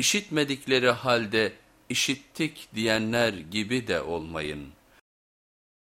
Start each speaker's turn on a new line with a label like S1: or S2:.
S1: işitmedikleri halde işittik diyenler gibi de olmayın.''